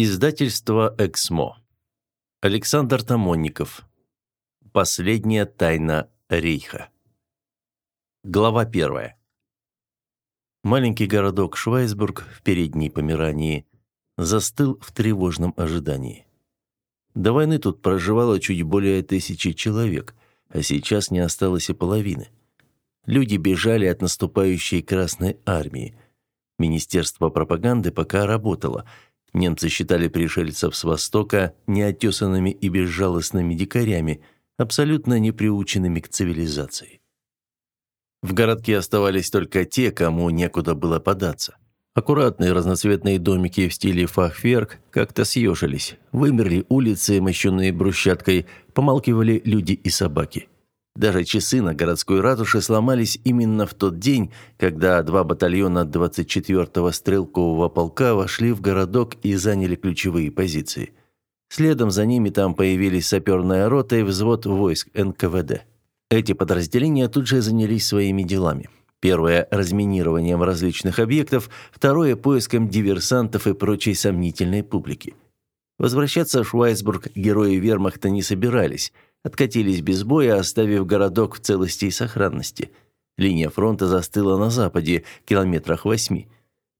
Издательство «Эксмо». Александр Тамонников. Последняя тайна Рейха. Глава первая. Маленький городок Швайсбург в передней Померании застыл в тревожном ожидании. До войны тут проживало чуть более тысячи человек, а сейчас не осталось и половины. Люди бежали от наступающей Красной Армии. Министерство пропаганды пока работало – Немцы считали пришельцев с Востока неотесанными и безжалостными дикарями, абсолютно не приученными к цивилизации. В городке оставались только те, кому некуда было податься. Аккуратные разноцветные домики в стиле фахверк как-то съежились, вымерли улицы, мощенные брусчаткой, помалкивали люди и собаки. Даже часы на городской ратуше сломались именно в тот день, когда два батальона 24-го стрелкового полка вошли в городок и заняли ключевые позиции. Следом за ними там появились саперная рота и взвод войск НКВД. Эти подразделения тут же занялись своими делами. Первое – разминированием различных объектов, второе – поиском диверсантов и прочей сомнительной публики. Возвращаться в Швайсбург герои вермахта не собирались – откатились без боя, оставив городок в целости и сохранности. Линия фронта застыла на западе, километрах восьми.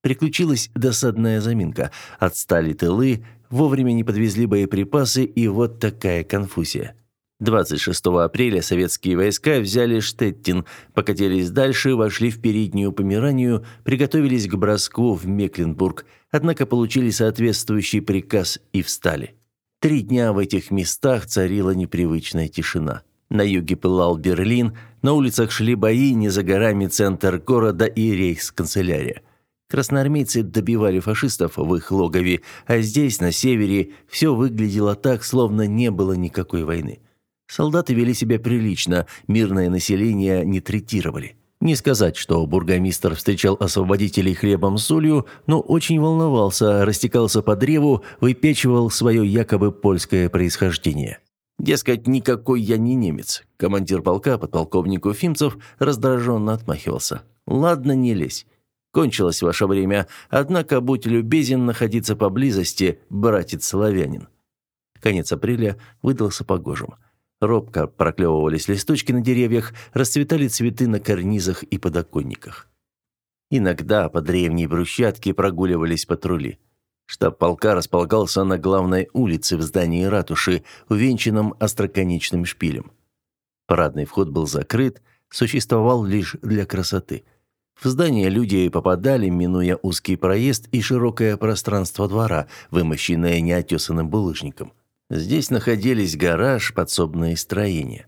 Приключилась досадная заминка. Отстали тылы, вовремя не подвезли боеприпасы, и вот такая конфузия. 26 апреля советские войска взяли Штеттин, покатились дальше, вошли в переднюю Померанию, приготовились к броску в Мекленбург, однако получили соответствующий приказ и встали. Три дня в этих местах царила непривычная тишина. На юге пылал Берлин, на улицах шли бои, не за горами центр города и рейхсканцелярия. Красноармейцы добивали фашистов в их логове, а здесь, на севере, все выглядело так, словно не было никакой войны. Солдаты вели себя прилично, мирное население не третировали. Не сказать, что бургомистр встречал освободителей хлебом с солью, но очень волновался, растекался по древу, выпечивал свое якобы польское происхождение. Дескать, никакой я не немец. Командир полка, подполковник Уфимцев, раздраженно отмахивался. «Ладно, не лезь. Кончилось ваше время, однако будь любезен находиться поблизости, братец-славянин». Конец апреля выдался погожим. Робко проклевывались листочки на деревьях, расцветали цветы на карнизах и подоконниках. Иногда по древней брусчатке прогуливались патрули. Штаб полка располагался на главной улице в здании ратуши, увенчанном остроконечным шпилем. Парадный вход был закрыт, существовал лишь для красоты. В здание люди попадали, минуя узкий проезд и широкое пространство двора, вымощенное неотесанным булыжником. Здесь находились гараж, подсобные строения.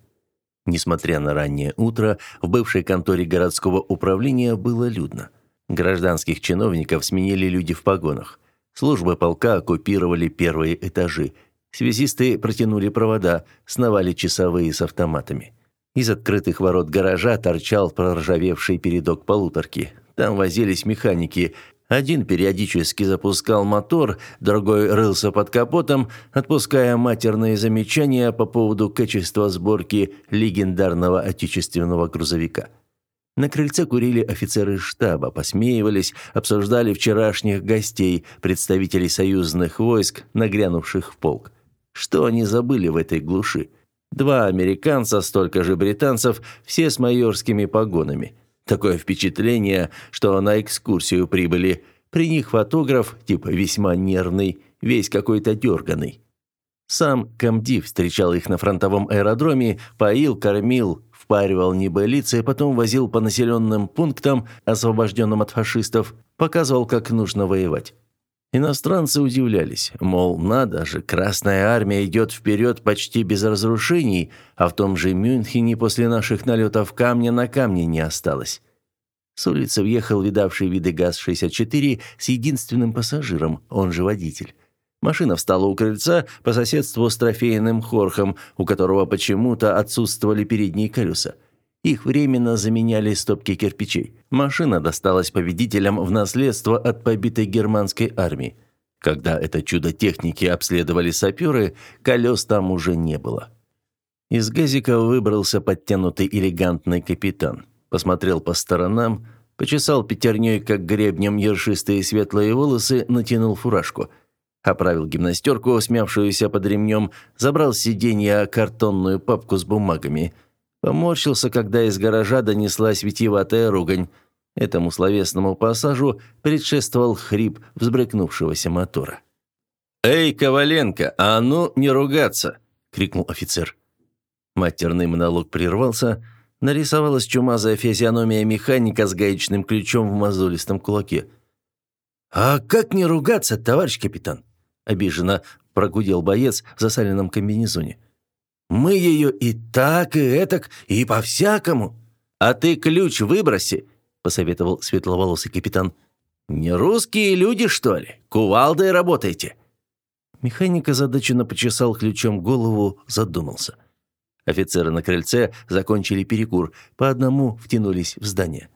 Несмотря на раннее утро, в бывшей конторе городского управления было людно. Гражданских чиновников сменили люди в погонах. Службы полка оккупировали первые этажи. Связисты протянули провода, сновали часовые с автоматами. Из открытых ворот гаража торчал проржавевший передок полуторки. Там возились механики, один периодически запускал мотор, другой рылся под капотом, отпуская матерные замечания по поводу качества сборки легендарного отечественного грузовика. На крыльце курили офицеры штаба, посмеивались, обсуждали вчерашних гостей, представителей союзных войск, нагрянувших в полк. Что они забыли в этой глуши? Два американца, столько же британцев, все с майорскими погонами. Такое впечатление, что на экскурсию прибыли. При них фотограф, типа весьма нервный, весь какой-то дерганый. Сам комдив встречал их на фронтовом аэродроме, поил, кормил, впаривал небылицы, потом возил по населенным пунктам, освобожденным от фашистов, показывал, как нужно воевать. Иностранцы удивлялись, мол, надо же, Красная Армия идет вперед почти без разрушений, а в том же Мюнхене после наших налетов камня на камне не осталось. С улицы въехал видавший виды ГАЗ-64 с единственным пассажиром, он же водитель. Машина встала у крыльца по соседству с трофейным хорхом, у которого почему-то отсутствовали передние колеса. Их временно заменяли стопки кирпичей. Машина досталась победителям в наследство от побитой германской армии. Когда это чудо техники обследовали саперы, колес там уже не было. Из газика выбрался подтянутый элегантный капитан. Посмотрел по сторонам, почесал пятерней, как гребнем, ершистые светлые волосы, натянул фуражку. Оправил гимнастерку, смявшуюся под ремнем, забрал с сиденья картонную папку с бумагами. Поморщился, когда из гаража донеслась витиеватая ругань. Этому словесному пассажу предшествовал хрип взбрыкнувшегося мотора. «Эй, Коваленко, а ну не ругаться!» — крикнул офицер. Матерный монолог прервался, нарисовалась чумазая физиономия механика с гаечным ключом в мозолистом кулаке. «А как не ругаться, товарищ капитан?» — обиженно прогудел боец в засаленном комбинезоне. «Мы ее и так, и этак, и по-всякому. А ты ключ выброси!» — посоветовал светловолосый капитан. «Не русские люди, что ли? Кувалдой работаете?» Механик озадаченно почесал ключом голову, задумался. Офицеры на крыльце закончили перекур, по одному втянулись в здание.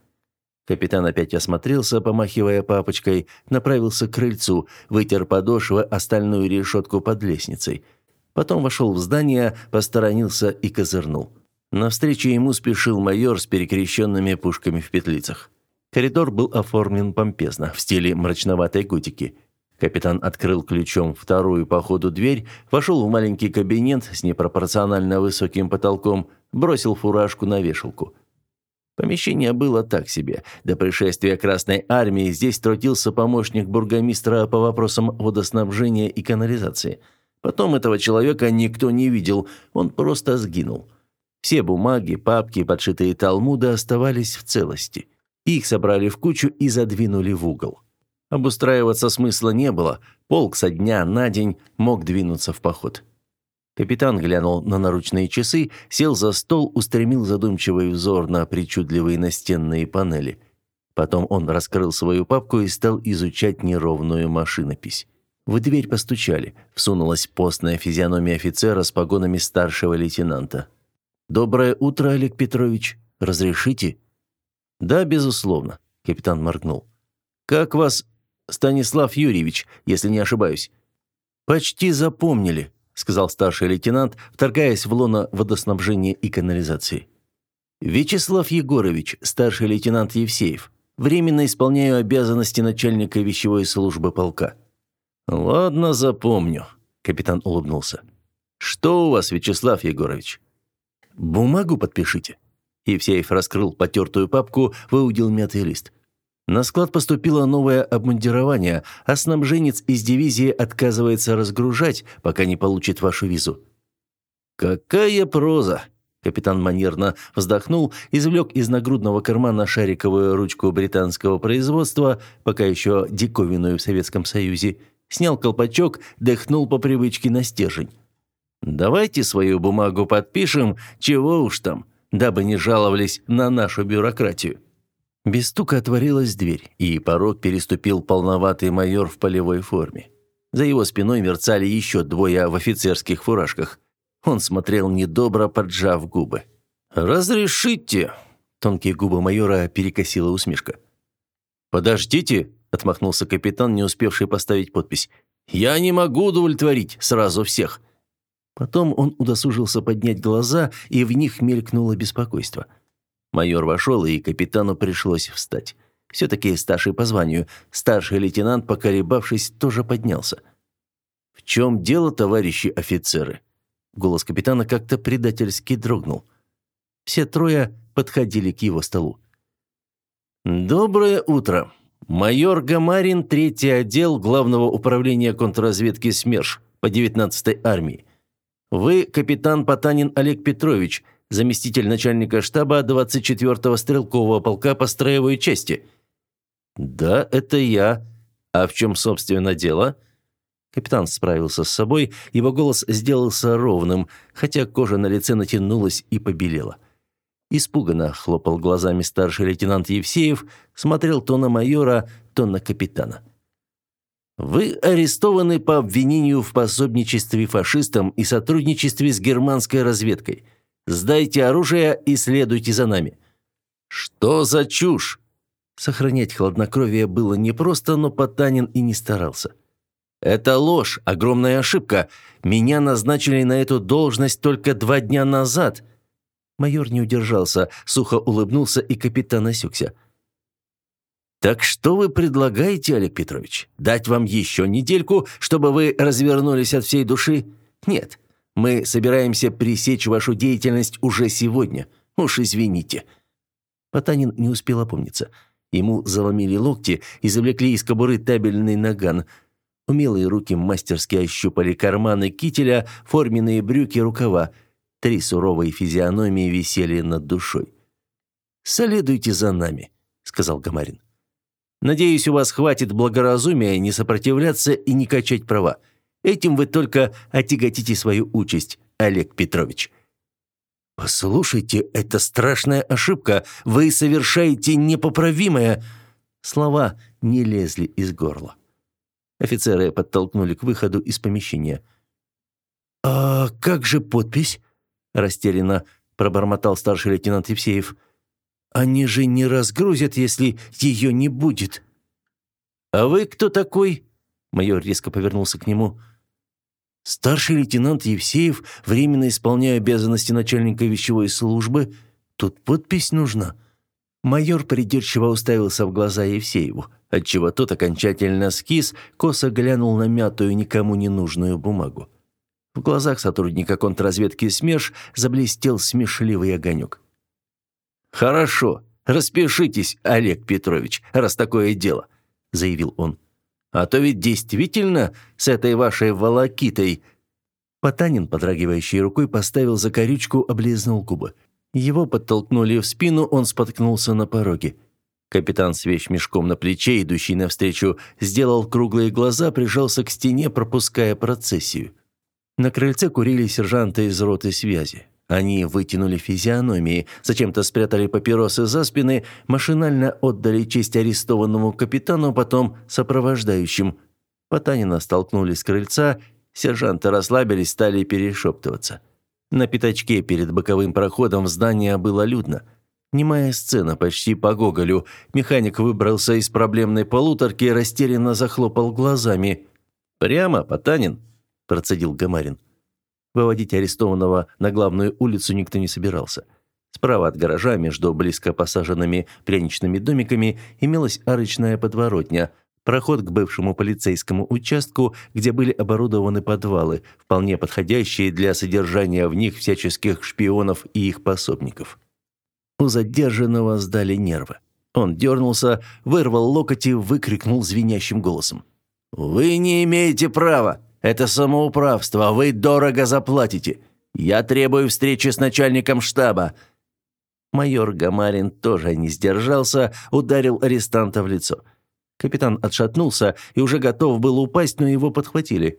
Капитан опять осмотрелся, помахивая папочкой, направился к крыльцу, вытер подошвы остальную решетку под лестницей. Потом вошел в здание, посторонился и козырнул. Навстречу ему спешил майор с перекрещенными пушками в петлицах. Коридор был оформлен помпезно, в стиле мрачноватой готики. Капитан открыл ключом вторую по ходу дверь, вошел в маленький кабинет с непропорционально высоким потолком, бросил фуражку на вешалку. Помещение было так себе. До пришествия Красной Армии здесь трудился помощник бургомистра по вопросам водоснабжения и канализации. Потом этого человека никто не видел, он просто сгинул. Все бумаги, папки, подшитые Талмуды оставались в целости. Их собрали в кучу и задвинули в угол. Обустраиваться смысла не было, полк со дня на день мог двинуться в поход. Капитан глянул на наручные часы, сел за стол, устремил задумчивый взор на причудливые настенные панели. Потом он раскрыл свою папку и стал изучать неровную машинопись. В дверь постучали. Всунулась постная физиономия офицера с погонами старшего лейтенанта. «Доброе утро, Олег Петрович. Разрешите?» «Да, безусловно», — капитан моргнул. «Как вас...» «Станислав Юрьевич, если не ошибаюсь». «Почти запомнили», — сказал старший лейтенант, вторгаясь в лоно водоснабжения и канализации. «Вячеслав Егорович, старший лейтенант Евсеев. Временно исполняю обязанности начальника вещевой службы полка». «Ладно, запомню», — капитан улыбнулся. «Что у вас, Вячеслав Егорович?» «Бумагу подпишите». Евсеев раскрыл потертую папку, выудил мятый лист. На склад поступило новое обмундирование, а снабженец из дивизии отказывается разгружать, пока не получит вашу визу». «Какая проза!» Капитан манерно вздохнул, извлек из нагрудного кармана шариковую ручку британского производства, пока еще диковинную в Советском Союзе, снял колпачок, дыхнул по привычке на стержень. «Давайте свою бумагу подпишем, чего уж там, дабы не жаловались на нашу бюрократию». Без стука отворилась дверь, и порог переступил полноватый майор в полевой форме. За его спиной мерцали еще двое в офицерских фуражках. Он смотрел недобро, поджав губы. «Разрешите!» Тонкие губы майора перекосила усмешка. «Подождите!» – отмахнулся капитан, не успевший поставить подпись. «Я не могу удовлетворить сразу всех!» Потом он удосужился поднять глаза, и в них мелькнуло беспокойство – Майор вошел, и капитану пришлось встать. Все-таки старший по званию. Старший лейтенант, поколебавшись, тоже поднялся. «В чем дело, товарищи офицеры?» Голос капитана как-то предательски дрогнул. Все трое подходили к его столу. «Доброе утро. Майор Гамарин, третий отдел Главного управления контрразведки СМЕРШ по 19-й армии. Вы капитан Потанин Олег Петрович, заместитель начальника штаба 24-го стрелкового полка по строевой части». «Да, это я. А в чем, собственно, дело?» Капитан справился с собой, его голос сделался ровным, хотя кожа на лице натянулась и побелела. Испуганно хлопал глазами старший лейтенант Евсеев, смотрел то на майора, то на капитана. «Вы арестованы по обвинению в пособничестве фашистам и сотрудничестве с германской разведкой. Сдайте оружие и следуйте за нами». «Что за чушь?» Сохранять хладнокровие было непросто, но Потанин и не старался. «Это ложь, огромная ошибка. Меня назначили на эту должность только два дня назад». Майор не удержался, сухо улыбнулся, и капитан осекся. «Так что вы предлагаете, Олег Петрович? Дать вам еще недельку, чтобы вы развернулись от всей души? Нет, мы собираемся пресечь вашу деятельность уже сегодня. Уж извините». Потанин не успел опомниться. Ему заломили локти и завлекли из кобуры табельный наган. Умелые руки мастерски ощупали карманы кителя, форменные брюки, рукава. Три суровые физиономии висели над душой. «Следуйте за нами», — сказал Гамарин. Надеюсь, у вас хватит благоразумия не сопротивляться и не качать права. Этим вы только отяготите свою участь, Олег Петрович». «Послушайте, это страшная ошибка. Вы совершаете непоправимое...» Слова не лезли из горла. Офицеры подтолкнули к выходу из помещения. «А как же подпись?» – растерянно пробормотал старший лейтенант Евсеев. Они же не разгрузят, если ее не будет». «А вы кто такой?» Майор резко повернулся к нему. «Старший лейтенант Евсеев, временно исполняя обязанности начальника вещевой службы. Тут подпись нужна». Майор придирчиво уставился в глаза Евсееву, отчего тот окончательно скис, косо глянул на мятую, никому не нужную бумагу. В глазах сотрудника контрразведки СМЕРШ заблестел смешливый огонек. «Хорошо, распишитесь, Олег Петрович, раз такое дело», – заявил он. «А то ведь действительно с этой вашей волокитой...» Потанин, подрагивающей рукой, поставил закорючку, облизнул губы. Его подтолкнули в спину, он споткнулся на пороге. Капитан с вещмешком на плече, идущий навстречу, сделал круглые глаза, прижался к стене, пропуская процессию. На крыльце курили сержанты из роты связи. Они вытянули физиономии, зачем-то спрятали папиросы за спины, машинально отдали честь арестованному капитану, потом сопровождающим. Потанина столкнули с крыльца, сержанты расслабились, стали перешептываться. На пятачке перед боковым проходом в здание было людно. Немая сцена, почти по Гоголю. Механик выбрался из проблемной полуторки и растерянно захлопал глазами. «Прямо, Потанин?» – процедил Гамарин. Выводить арестованного на главную улицу никто не собирался. Справа от гаража, между близко посаженными пряничными домиками, имелась арочная подворотня, проход к бывшему полицейскому участку, где были оборудованы подвалы, вполне подходящие для содержания в них всяческих шпионов и их пособников. У задержанного сдали нервы. Он дернулся, вырвал локоть и выкрикнул звенящим голосом. «Вы не имеете права! Это самоуправство, вы дорого заплатите. Я требую встречи с начальником штаба». Майор Гамарин тоже не сдержался, ударил арестанта в лицо. Капитан отшатнулся и уже готов был упасть, но его подхватили.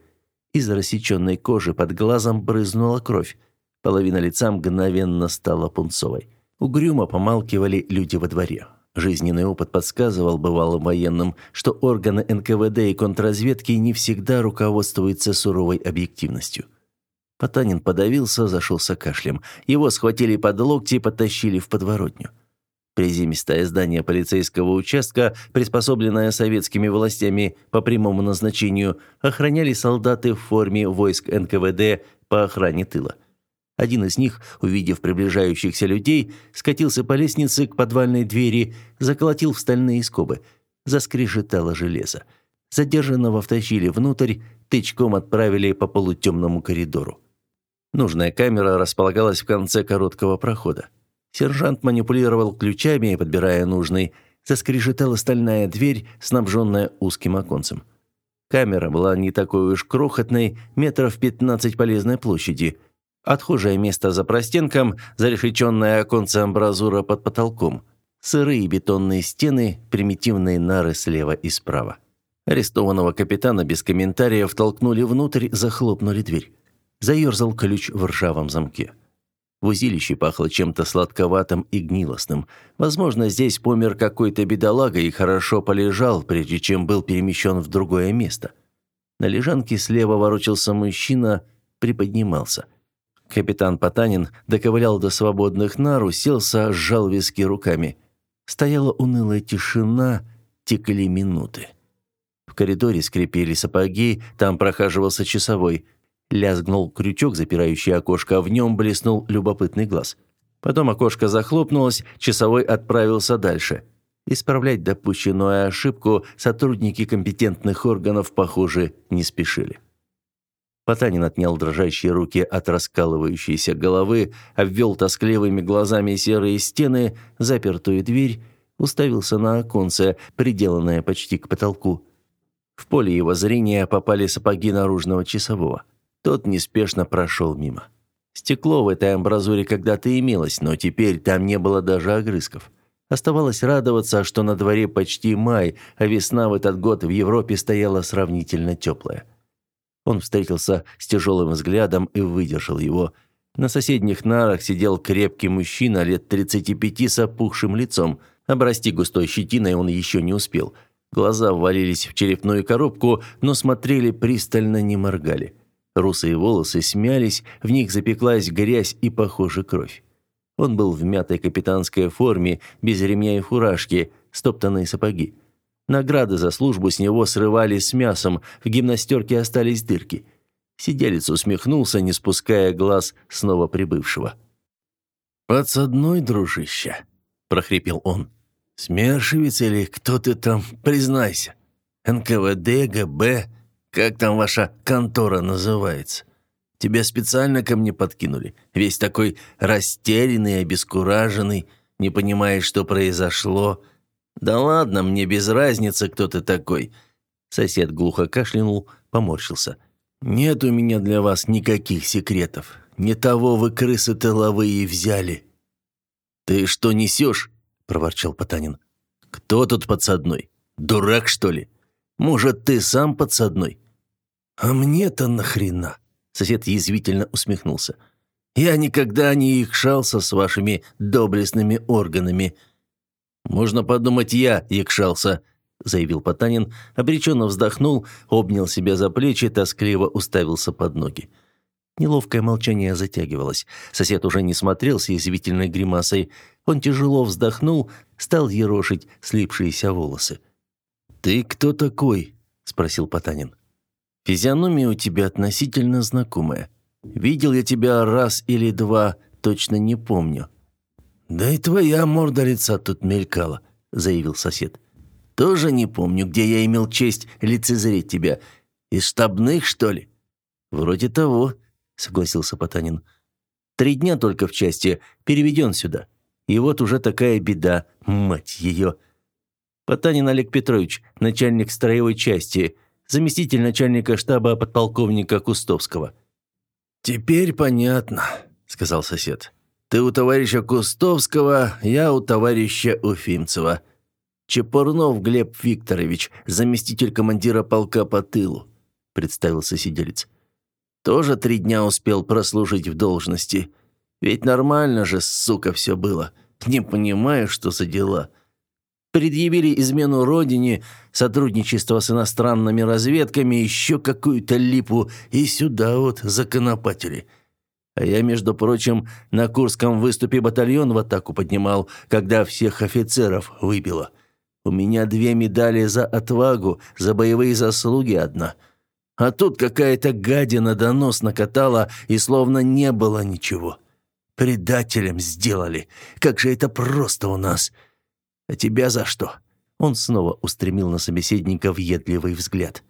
Из рассеченной кожи под глазом брызнула кровь. Половина лица мгновенно стала пунцовой. Угрюмо помалкивали люди во дворе. Жизненный опыт подсказывал бывалым военным, что органы НКВД и контрразведки не всегда руководствуются суровой объективностью. Потанин подавился, зашелся кашлем. Его схватили под локти и потащили в подворотню. Приземистое здание полицейского участка, приспособленное советскими властями по прямому назначению, охраняли солдаты в форме войск НКВД по охране тыла. Один из них, увидев приближающихся людей, скатился по лестнице к подвальной двери, заколотил в стальные скобы. Заскрежетало железо. Задержанного втащили внутрь, тычком отправили по полутемному коридору. Нужная камера располагалась в конце короткого прохода. Сержант манипулировал ключами, подбирая нужный. Заскрежетала стальная дверь, снабженная узким оконцем. Камера была не такой уж крохотной, метров 15 полезной площади – Отхожее место за простенком, зарешеченная оконце амбразура под потолком. Сырые бетонные стены, примитивные нары слева и справа. Арестованного капитана без комментариев толкнули внутрь, захлопнули дверь. Заерзал ключ в ржавом замке. В узилище пахло чем-то сладковатым и гнилостным. Возможно, здесь помер какой-то бедолага и хорошо полежал, прежде чем был перемещен в другое место. На лежанке слева ворочался мужчина, приподнимался. Капитан Потанин доковылял до свободных нар, уселся, сжал виски руками. Стояла унылая тишина, текли минуты. В коридоре скрипели сапоги, там прохаживался часовой. Лязгнул крючок, запирающий окошко, а в нем блеснул любопытный глаз. Потом окошко захлопнулось, часовой отправился дальше. Исправлять допущенную ошибку сотрудники компетентных органов, похоже, не спешили. Потанин отнял дрожащие руки от раскалывающейся головы, обвел тоскливыми глазами серые стены, запертую дверь, уставился на оконце, приделанное почти к потолку. В поле его зрения попали сапоги наружного часового. Тот неспешно прошел мимо. Стекло в этой амбразуре когда-то имелось, но теперь там не было даже огрызков. Оставалось радоваться, что на дворе почти май, а весна в этот год в Европе стояла сравнительно теплая. Он встретился с тяжелым взглядом и выдержал его. На соседних нарах сидел крепкий мужчина лет 35 с опухшим лицом. Обрасти густой щетиной он еще не успел. Глаза ввалились в черепную коробку, но смотрели пристально, не моргали. Русые волосы смялись, в них запеклась грязь и, похоже, кровь. Он был в мятой капитанской форме, без ремня и фуражки, стоптанные сапоги. Награды за службу с него срывали с мясом, в гимнастерке остались дырки. Сиделец усмехнулся, не спуская глаз снова прибывшего. «Подсадной, дружище», — прохрипел он. «Смершевец или кто ты там, признайся. НКВД, ГБ, как там ваша контора называется? Тебя специально ко мне подкинули, весь такой растерянный, обескураженный, не понимаешь, что произошло». «Да ладно, мне без разницы, кто ты такой». Сосед глухо кашлянул, поморщился. «Нет у меня для вас никаких секретов. Не того вы крысы тыловые взяли». «Ты что несешь?» – проворчал Потанин. «Кто тут подсадной? Дурак, что ли? Может, ты сам подсадной?» «А мне-то нахрена?» – сосед язвительно усмехнулся. «Я никогда не икшался с вашими доблестными органами». «Можно подумать, я якшался», — заявил Потанин, обреченно вздохнул, обнял себя за плечи, тоскливо уставился под ноги. Неловкое молчание затягивалось. Сосед уже не смотрел с язвительной гримасой. Он тяжело вздохнул, стал ерошить слипшиеся волосы. «Ты кто такой?» – спросил Потанин. «Физиономия у тебя относительно знакомая. Видел я тебя раз или два, точно не помню. «Да и твоя морда лица тут мелькала», — заявил сосед. «Тоже не помню, где я имел честь лицезреть тебя. Из штабных, что ли?» «Вроде того», — согласился Потанин. «Три дня только в части, переведен сюда. И вот уже такая беда, мать ее». Потанин Олег Петрович, начальник строевой части, заместитель начальника штаба подполковника Кустовского. «Теперь понятно», — сказал сосед. Ты у товарища Кустовского, я у товарища Уфимцева. Чепурнов Глеб Викторович, заместитель командира полка по тылу», — представился сиделец. «Тоже три дня успел прослужить в должности. Ведь нормально же, сука, все было. Не понимаю, что за дела. Предъявили измену родине, сотрудничество с иностранными разведками, еще какую-то липу, и сюда вот законопатили». А я, между прочим, на Курском выступе батальон в атаку поднимал, когда всех офицеров выбило. У меня две медали за отвагу, за боевые заслуги одна. А тут какая-то гадина донос накатала, и словно не было ничего. Предателем сделали. Как же это просто у нас. А тебя за что?» Он снова устремил на собеседника въедливый взгляд.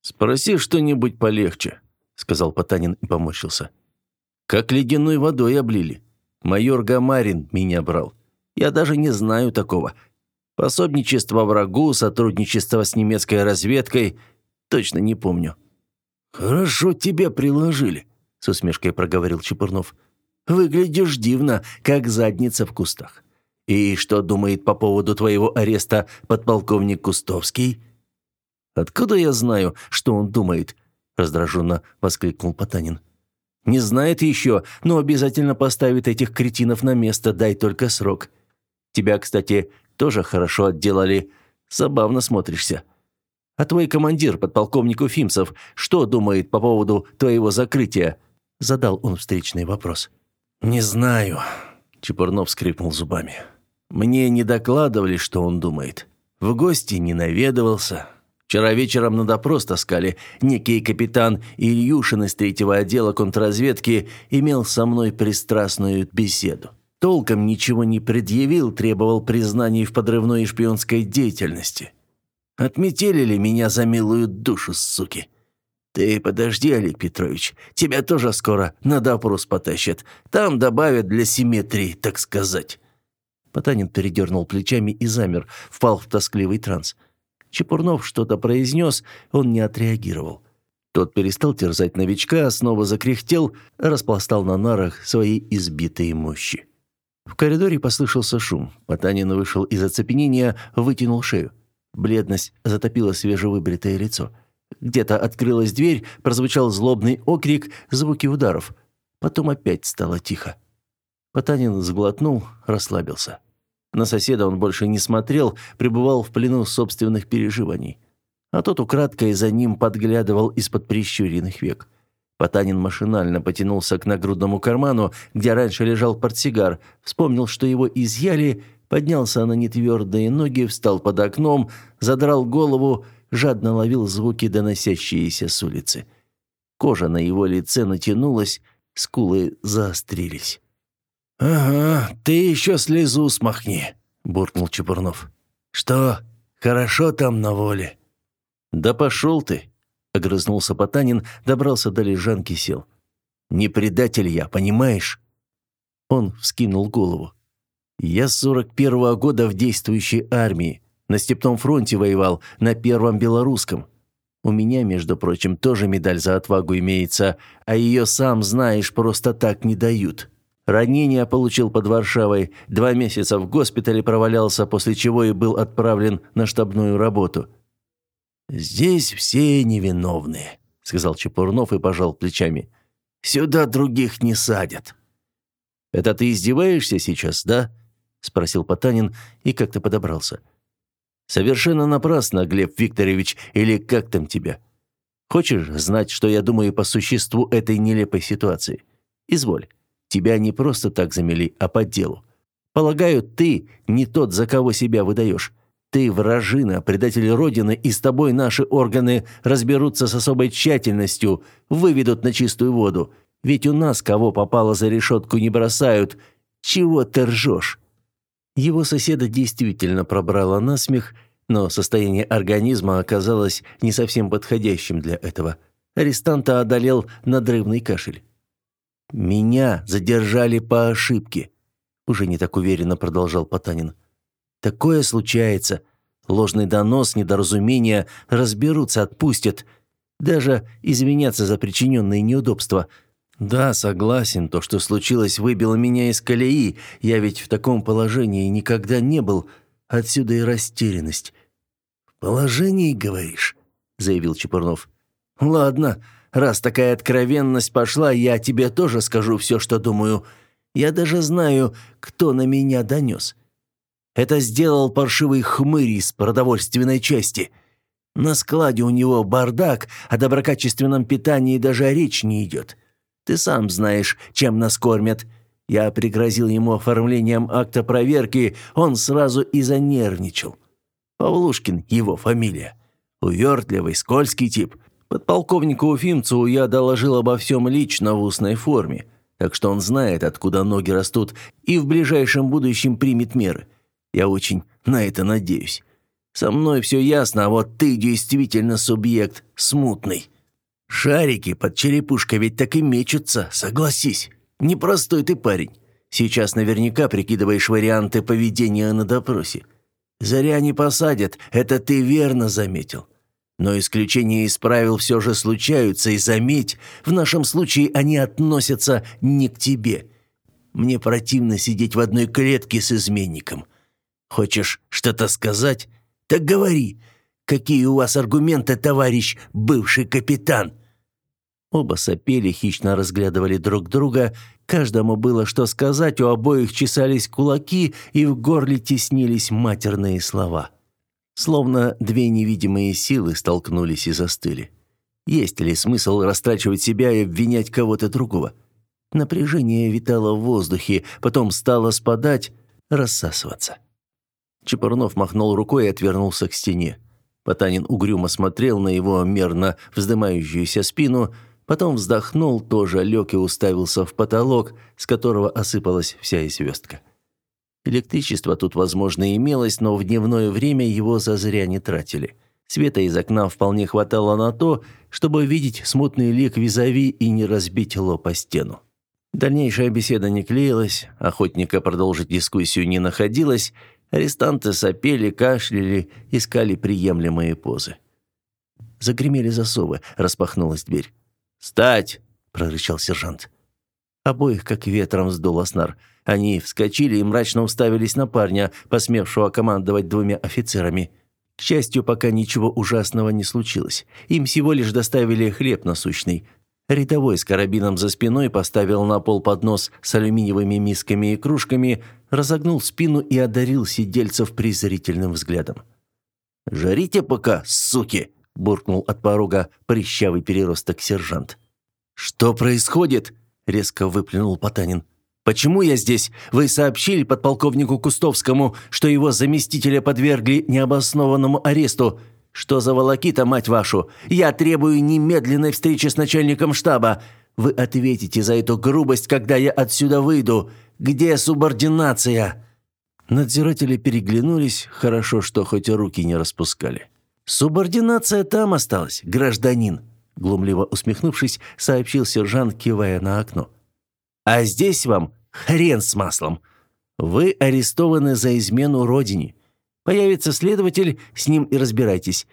«Спроси что-нибудь полегче», — сказал Потанин и поморщился. Как ледяной водой облили. Майор Гамарин меня брал. Я даже не знаю такого. Пособничество врагу, сотрудничество с немецкой разведкой. Точно не помню». «Хорошо тебе приложили», — с усмешкой проговорил Чепурнов. «Выглядишь дивно, как задница в кустах. И что думает по поводу твоего ареста подполковник Кустовский?» «Откуда я знаю, что он думает?» — раздраженно воскликнул Потанин. Не знает еще, но обязательно поставит этих кретинов на место, дай только срок. Тебя, кстати, тоже хорошо отделали. Забавно смотришься. А твой командир, подполковник Уфимцев, что думает по поводу твоего закрытия?» Задал он встречный вопрос. «Не знаю», — Чепурнов скрипнул зубами. «Мне не докладывали, что он думает. В гости не наведывался, Вчера вечером на допрос таскали. Некий капитан Ильюшин из третьего отдела контрразведки имел со мной пристрастную беседу. толком ничего не предъявил, требовал признаний в подрывной и шпионской деятельности. Отметили меня за милую душу, суки. Ты подожди, Олег Петрович, тебя тоже скоро на допрос потащат. Там добавят для симметрии, так сказать». Потанин передернул плечами и замер, впал в тоскливый транс. Чепурнов что-то произнес, он не отреагировал. Тот перестал терзать новичка, снова закряхтел, распластал на нарах свои избитые мощи. В коридоре послышался шум. Потанин вышел из оцепенения, вытянул шею. Бледность затопила свежевыбритое лицо. Где-то открылась дверь, прозвучал злобный окрик, звуки ударов. Потом опять стало тихо. Потанин сглотнул, расслабился. На соседа он больше не смотрел, пребывал в плену собственных переживаний. А тот украдкой за ним подглядывал из-под прищуренных век. Потанин машинально потянулся к нагрудному карману, где раньше лежал портсигар, вспомнил, что его изъяли, поднялся на нетвердые ноги, встал под окном, задрал голову, жадно ловил звуки, доносящиеся с улицы. Кожа на его лице натянулась, скулы заострились. «Ага, ты еще слезу смахни», — буркнул Чепурнов. «Что, хорошо там на воле?» «Да пошел ты», огрызнулся Потанин, добрался до лежанки, сел. Не предатель я, понимаешь? Он вскинул голову. Я с сорок первого года в действующей армии, на степном фронте воевал, на первом белорусском. У меня, между прочим, тоже медаль за отвагу имеется, а ее сам знаешь, просто так не дают. Ранение получил под Варшавой, два месяца в госпитале провалялся, после чего и был отправлен на штабную работу. «Здесь все невиновные», — сказал Чепурнов и пожал плечами. «Сюда других не садят». «Это ты издеваешься сейчас, да?» — спросил Потанин и как-то подобрался. «Совершенно напрасно, Глеб Викторович, или как там тебя? Хочешь знать, что я думаю по существу этой нелепой ситуации? Изволь. Тебя не просто так замели, а по делу. Полагаю, ты не тот, за кого себя выдаешь. Ты вражина, предатель Родины, и с тобой наши органы разберутся с особой тщательностью, выведут на чистую воду. Ведь у нас кого попало за решетку не бросают. Чего ты ржешь?» Его соседа действительно пробрало насмех, но состояние организма оказалось не совсем подходящим для этого. Арестанта одолел надрывный кашель. «Меня задержали по ошибке», — уже не так уверенно продолжал Потанин. Такое случается. Ложный донос, недоразумение, разберутся, отпустят. Даже извиняться за причиненные неудобства. Да, согласен, то, что случилось, выбило меня из колеи. Я ведь в таком положении никогда не был. Отсюда и растерянность. «В положении, говоришь?» – заявил Чепурнов. «Ладно, раз такая откровенность пошла, я тебе тоже скажу все, что думаю. Я даже знаю, кто на меня донес. Это сделал паршивый хмырь из продовольственной части. На складе у него бардак, о доброкачественном питании даже речь не идет. Ты сам знаешь, чем нас кормят. Я пригрозил ему оформлением акта проверки, он сразу и занервничал. Павлушкин его фамилия. Увертливый, скользкий тип. Подполковнику Уфимцу я доложил обо всем лично в устной форме, так что он знает, откуда ноги растут, и в ближайшем будущем примет меры. Я очень на это надеюсь. Со мной все ясно, а вот ты действительно субъект смутный. Шарики под черепушкой ведь так и мечутся, согласись. Непростой ты парень. Сейчас наверняка прикидываешь варианты поведения на допросе. Заря не посадят, это ты верно заметил. Но исключения из правил все же случаются, и заметь, в нашем случае они относятся не к тебе. Мне противно сидеть в одной клетке с изменником. Хочешь что-то сказать? Так говори. Какие у вас аргументы, товарищ бывший капитан?» Оба сопели, хищно разглядывали друг друга. Каждому было что сказать, у обоих чесались кулаки, и в горле теснились матерные слова. Словно две невидимые силы столкнулись и застыли. Есть ли смысл растрачивать себя и обвинять кого-то другого? Напряжение витало в воздухе, потом стало спадать, рассасываться. Чепурнов махнул рукой и отвернулся к стене. Потанин угрюмо смотрел на его мерно вздымающуюся спину, Потом вздохнул, тоже лег и уставился в потолок, с которого осыпалась вся звездка. Электричество тут, возможно, имелось, но в дневное время его зазря не тратили. Света из окна вполне хватало на то, чтобы видеть смутный лик визави и не разбить лоб о стену. Дальнейшая беседа не клеилась, охотника продолжить дискуссию не находилось, арестанты сопели, кашляли, искали приемлемые позы. Загремели засовы, распахнулась дверь. «Встать!» – прорычал сержант. Обоих как ветром сдул Аснар. Они вскочили и мрачно уставились на парня, посмевшего командовать двумя офицерами. К счастью, пока ничего ужасного не случилось. Им всего лишь доставили хлеб насущный. Рядовой с карабином за спиной поставил на пол поднос с алюминиевыми мисками и кружками, разогнул спину и одарил сидельцев презрительным взглядом. «Жарите пока, суки!» – буркнул от порога прыщавый переросток сержант. «Что происходит?» – резко выплюнул Потанин. «Почему я здесь? Вы сообщили подполковнику Кустовскому, что его заместителя подвергли необоснованному аресту. «Что за волокита, мать вашу? Я требую немедленной встречи с начальником штаба. Вы ответите за эту грубость, когда я отсюда выйду. Где субординация?» Надзиратели переглянулись, хорошо, что хоть руки не распускали. «Субординация там осталась, гражданин», глумливо усмехнувшись, сообщил сержант, кивая на окно. «А здесь вам хрен с маслом. Вы арестованы за измену родине. Появится следователь, с ним и разбирайтесь.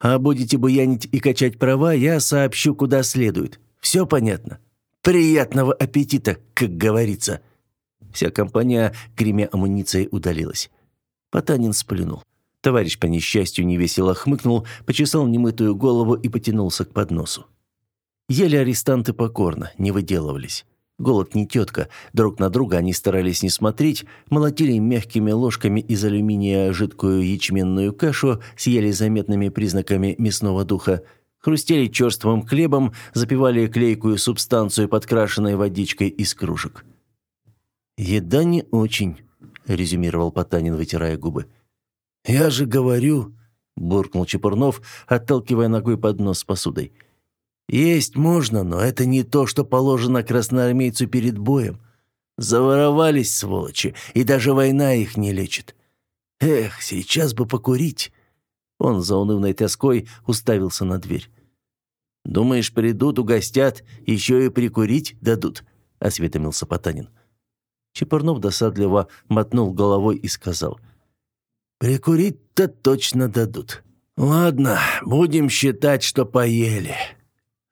А будете буянить и качать права, я сообщу, куда следует. Все понятно? Приятного аппетита, как говорится». Вся компания, гремя амуницией, удалилась. Потанин сплюнул. Товарищ по несчастью невесело хмыкнул, почесал немытую голову и потянулся к подносу. Ели арестанты покорно, не выделывались. Голод не тетка. Друг на друга они старались не смотреть, молотили мягкими ложками из алюминия жидкую ячменную кашу с еле заметными признаками мясного духа, хрустели черствым хлебом, запивали клейкую субстанцию, подкрашенной водичкой из кружек. «Еда не очень», — резюмировал Потанин, вытирая губы. «Я же говорю», — буркнул Чепурнов, отталкивая ногой поднос с посудой. Есть можно, но это не то, что положено красноармейцу перед боем. Заворовались, сволочи, и даже война их не лечит. Эх, сейчас бы покурить. Он за унывной тоской уставился на дверь. «Думаешь, придут, угостят, еще и прикурить дадут?» — осведомился Потанин. Чепурнов досадливо мотнул головой и сказал. «Прикурить-то точно дадут. Ладно, будем считать, что поели».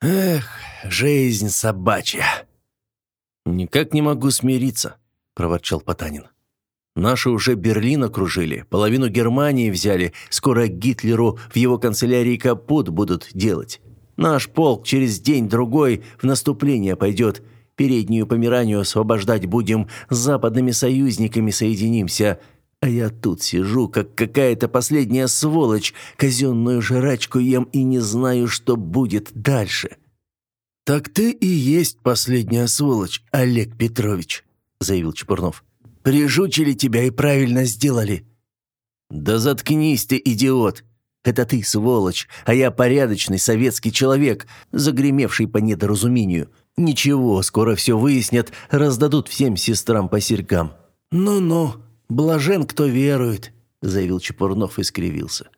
Эх, жизнь собачья. Никак не могу смириться, проворчал Потанин. Наши уже Берлин окружили, половину Германии взяли, скоро Гитлеру в его канцелярии капут будут делать. Наш полк через день-другой в наступление пойдет, переднюю Померанию освобождать будем, с западными союзниками соединимся. А я тут сижу, как какая-то последняя сволочь, казенную жрачку ем и не знаю, что будет дальше». «Так ты и есть последняя сволочь, Олег Петрович», — заявил Чепурнов. «Прижучили тебя и правильно сделали». «Да заткнись ты, идиот! Это ты, сволочь, а я порядочный советский человек, загремевший по недоразумению. Ничего, скоро все выяснят, раздадут всем сестрам по серьгам». «Ну-ну», «Блажен, кто верует», — заявил Чепурнов и скривился.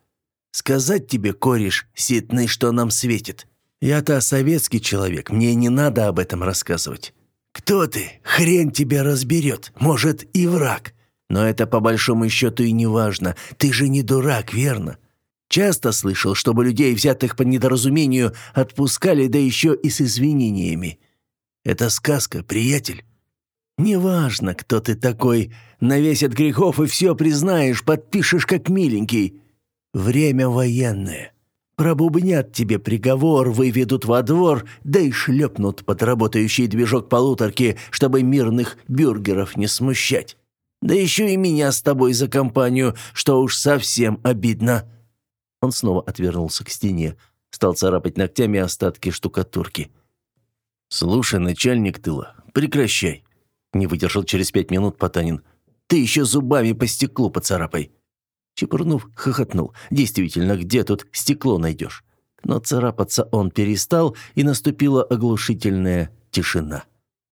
«Сказать тебе, кореш, ситный, что нам светит. Я-то советский человек, мне не надо об этом рассказывать. Кто ты? Хрен тебя разберет, может, и враг. Но это по большому счету и не важно. Ты же не дурак, верно? Часто слышал, чтобы людей, взятых по недоразумению, отпускали, да еще и с извинениями. Это сказка, приятель. Неважно, кто ты такой, навесят грехов и все признаешь, подпишешь как миленький. Время военное. Пробубнят тебе приговор, выведут во двор, да и шлепнут под работающий движок полуторки, чтобы мирных бюргеров не смущать. Да еще и меня с тобой за компанию, что уж совсем обидно». Он снова отвернулся к стене, стал царапать ногтями остатки штукатурки. «Слушай, начальник тыла, прекращай. Не выдержал через пять минут Потанин. «Ты еще зубами по стеклу поцарапай!» Чепурнов хохотнул. «Действительно, где тут стекло найдешь?» но царапаться он перестал, и наступила оглушительная тишина.